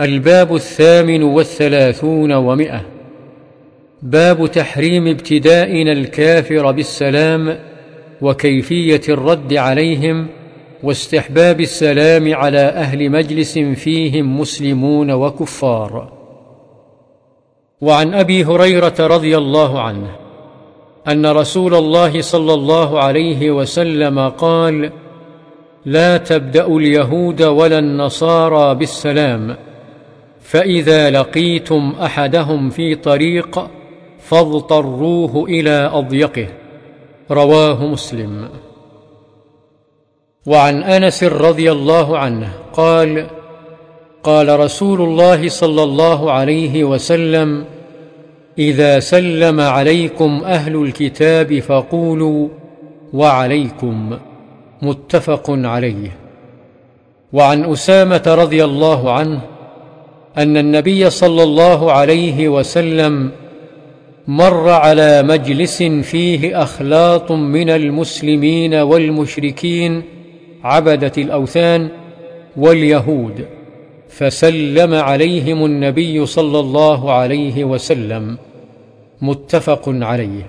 الباب الثامن والثلاثون ومئة. باب تحريم ابتدائنا الكافر بالسلام وكيفية الرد عليهم واستحباب السلام على أهل مجلس فيهم مسلمون وكفار. وعن أبي هريرة رضي الله عنه أن رسول الله صلى الله عليه وسلم قال لا تبداوا اليهود ولا النصارى بالسلام فإذا لقيتم أحدهم في طريق فاضطروه إلى أضيقه. رواه مسلم. وعن أنس رضي الله عنه قال قال رسول الله صلى الله عليه وسلم إذا سلم عليكم أهل الكتاب فقولوا وعليكم. متفق عليه. وعن أسامة رضي الله عنه أن النبي صلى الله عليه وسلم مر على مجلس فيه أخلاط من المسلمين والمشركين عبدة الأوثان واليهود فسلم عليهم النبي صلى الله عليه وسلم متفق عليه.